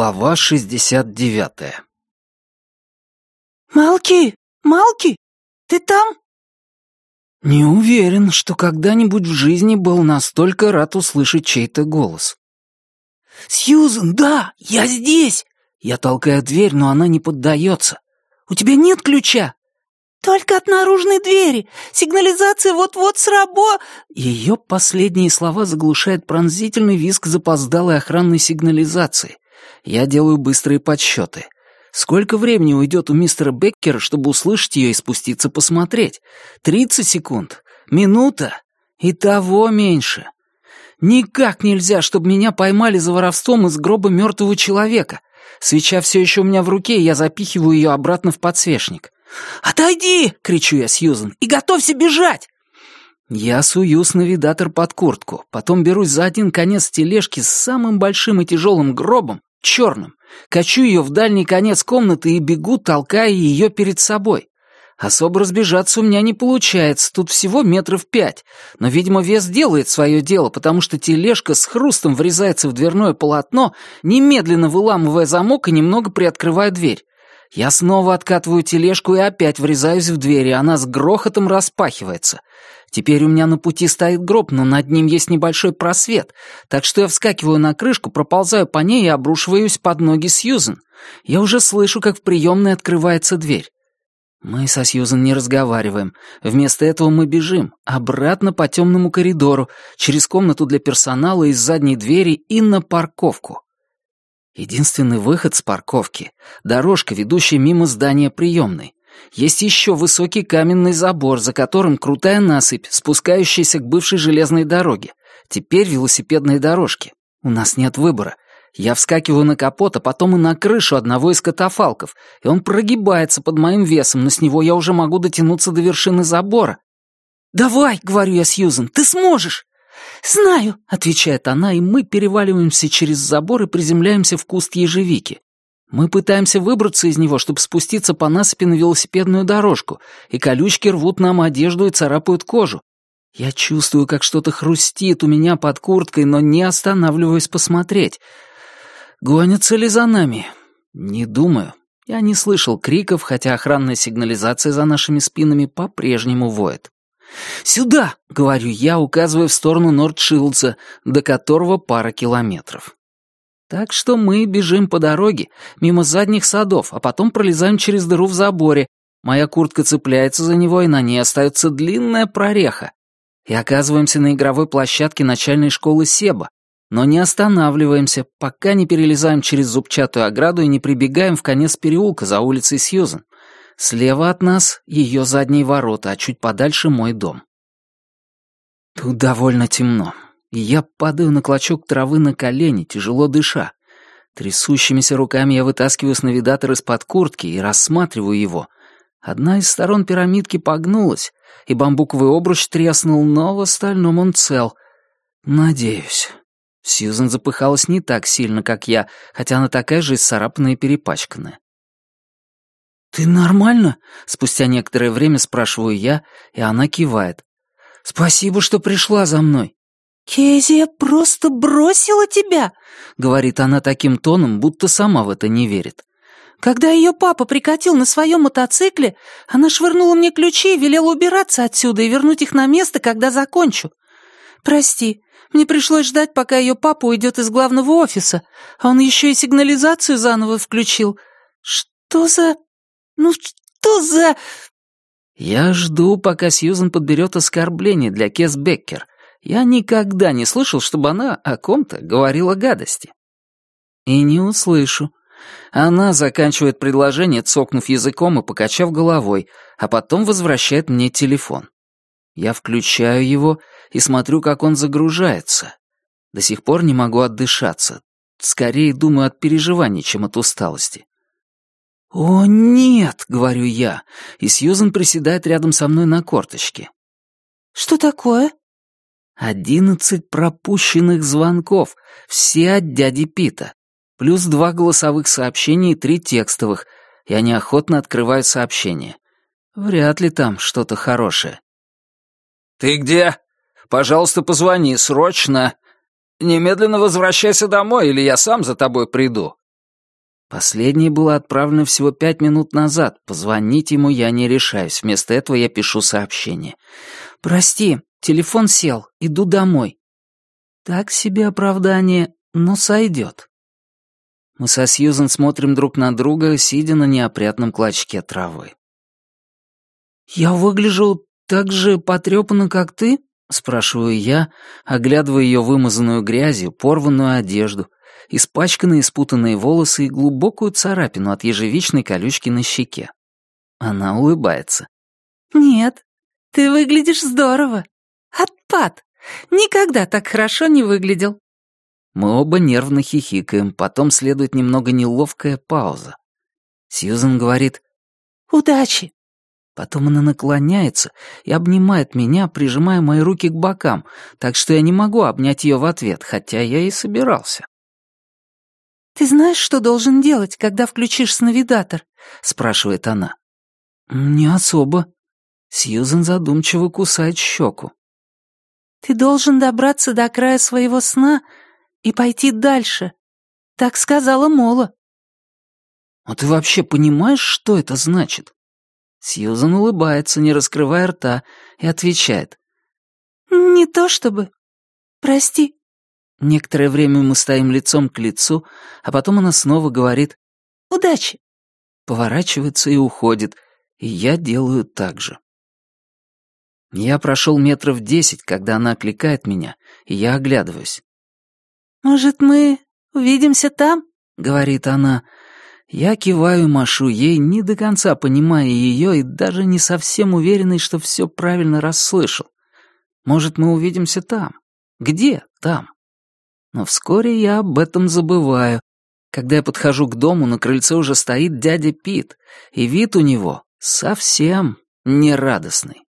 Глава 69 «Малки! Малки! Ты там?» Не уверен, что когда-нибудь в жизни был настолько рад услышать чей-то голос. «Сьюзен, да, я здесь!» Я толкаю дверь, но она не поддается. «У тебя нет ключа?» «Только от наружной двери. Сигнализация вот-вот срабо...» Ее последние слова заглушает пронзительный визг запоздалой охранной сигнализации. Я делаю быстрые подсчеты. Сколько времени уйдет у мистера Беккера, чтобы услышать ее и спуститься посмотреть? Тридцать секунд? Минута? И того меньше. Никак нельзя, чтобы меня поймали за воровством из гроба мертвого человека. Свеча все еще у меня в руке, и я запихиваю ее обратно в подсвечник. «Отойди!» — кричу я Сьюзен. «И готовься бежать!» Я сую сновидатор под куртку, потом берусь за один конец тележки с самым большим и тяжелым гробом, черным, качу ее в дальний конец комнаты и бегу, толкая ее перед собой. Особо разбежаться у меня не получается, тут всего метров пять, но, видимо, вес делает свое дело, потому что тележка с хрустом врезается в дверное полотно, немедленно выламывая замок и немного приоткрывая дверь. Я снова откатываю тележку и опять врезаюсь в дверь, и она с грохотом распахивается. Теперь у меня на пути стоит гроб, но над ним есть небольшой просвет, так что я вскакиваю на крышку, проползаю по ней и обрушиваюсь под ноги Сьюзен. Я уже слышу, как в приемной открывается дверь. Мы со Сьюзен не разговариваем. Вместо этого мы бежим обратно по темному коридору, через комнату для персонала из задней двери и на парковку. Единственный выход с парковки — дорожка, ведущая мимо здания приемной. Есть еще высокий каменный забор, за которым крутая насыпь, спускающаяся к бывшей железной дороге. Теперь велосипедные дорожки. У нас нет выбора. Я вскакиваю на капот, а потом и на крышу одного из катафалков, и он прогибается под моим весом, но с него я уже могу дотянуться до вершины забора. «Давай», — говорю я Сьюзен, — «ты сможешь!» «Знаю», — отвечает она, и мы переваливаемся через забор и приземляемся в куст ежевики. Мы пытаемся выбраться из него, чтобы спуститься по насыпи на велосипедную дорожку, и колючки рвут нам одежду и царапают кожу. Я чувствую, как что-то хрустит у меня под курткой, но не останавливаюсь посмотреть. Гонятся ли за нами? Не думаю. Я не слышал криков, хотя охранная сигнализация за нашими спинами по-прежнему воет. «Сюда!» — говорю я, указывая в сторону Нордшилдса, до которого пара километров. Так что мы бежим по дороге, мимо задних садов, а потом пролезаем через дыру в заборе. Моя куртка цепляется за него, и на ней остается длинная прореха. И оказываемся на игровой площадке начальной школы Себа, но не останавливаемся, пока не перелезаем через зубчатую ограду и не прибегаем в конец переулка за улицей Сьюзен. Слева от нас ее задние ворота, а чуть подальше мой дом. Тут довольно темно я падаю на клочок травы на колени, тяжело дыша. Трясущимися руками я вытаскиваю сновидатор из-под куртки и рассматриваю его. Одна из сторон пирамидки погнулась, и бамбуковый обруч треснул, но в остальном он цел. Надеюсь. Сьюзен запыхалась не так сильно, как я, хотя она такая же исцарапанная и перепачканная. «Ты нормально?» — спустя некоторое время спрашиваю я, и она кивает. «Спасибо, что пришла за мной». «Кезия просто бросила тебя», — говорит она таким тоном, будто сама в это не верит. «Когда ее папа прикатил на своем мотоцикле, она швырнула мне ключи и велела убираться отсюда и вернуть их на место, когда закончу. Прости, мне пришлось ждать, пока ее папа уйдет из главного офиса, а он еще и сигнализацию заново включил. Что за... Ну, что за...» Я жду, пока Сьюзен подберет оскорбление для Кес Беккер, я никогда не слышал, чтобы она о ком-то говорила гадости. И не услышу. Она заканчивает предложение, цокнув языком и покачав головой, а потом возвращает мне телефон. Я включаю его и смотрю, как он загружается. До сих пор не могу отдышаться. Скорее думаю от переживаний, чем от усталости. «О, нет!» — говорю я, и Сьюзен приседает рядом со мной на корточке. «Что такое?» Одиннадцать пропущенных звонков, все от дяди Пита. Плюс два голосовых сообщения и три текстовых. Я неохотно открываю сообщение. Вряд ли там что-то хорошее. «Ты где? Пожалуйста, позвони, срочно. Немедленно возвращайся домой, или я сам за тобой приду». Последнее было отправлено всего пять минут назад. Позвонить ему я не решаюсь. Вместо этого я пишу сообщение. «Прости, телефон сел. Иду домой». Так себе оправдание, но сойдет. Мы со Сьюзен смотрим друг на друга, сидя на неопрятном клочке травы. «Я выгляжу так же потрепанно, как ты?» — спрашиваю я, оглядывая ее вымазанную грязью, порванную одежду, испачканные спутанные волосы и глубокую царапину от ежевичной колючки на щеке. Она улыбается. «Нет, ты выглядишь здорово. Отпад. Никогда так хорошо не выглядел». Мы оба нервно хихикаем, потом следует немного неловкая пауза. Сьюзен говорит «Удачи». Потом она наклоняется и обнимает меня, прижимая мои руки к бокам, так что я не могу обнять ее в ответ, хотя я и собирался. «Ты знаешь, что должен делать, когда включишь сновидатор?» — спрашивает она. «Не особо». Сьюзен задумчиво кусает щеку. «Ты должен добраться до края своего сна и пойти дальше. Так сказала Мола». «А ты вообще понимаешь, что это значит?» Сьюзан улыбается, не раскрывая рта, и отвечает. «Не то чтобы. Прости». Некоторое время мы стоим лицом к лицу, а потом она снова говорит «Удачи». Поворачивается и уходит, и я делаю так же. Я прошел метров десять, когда она окликает меня, и я оглядываюсь. «Может, мы увидимся там?» — говорит она, я киваю машу ей, не до конца понимая ее и даже не совсем уверенный, что все правильно расслышал. Может, мы увидимся там? Где там? Но вскоре я об этом забываю. Когда я подхожу к дому, на крыльце уже стоит дядя Пит, и вид у него совсем нерадостный.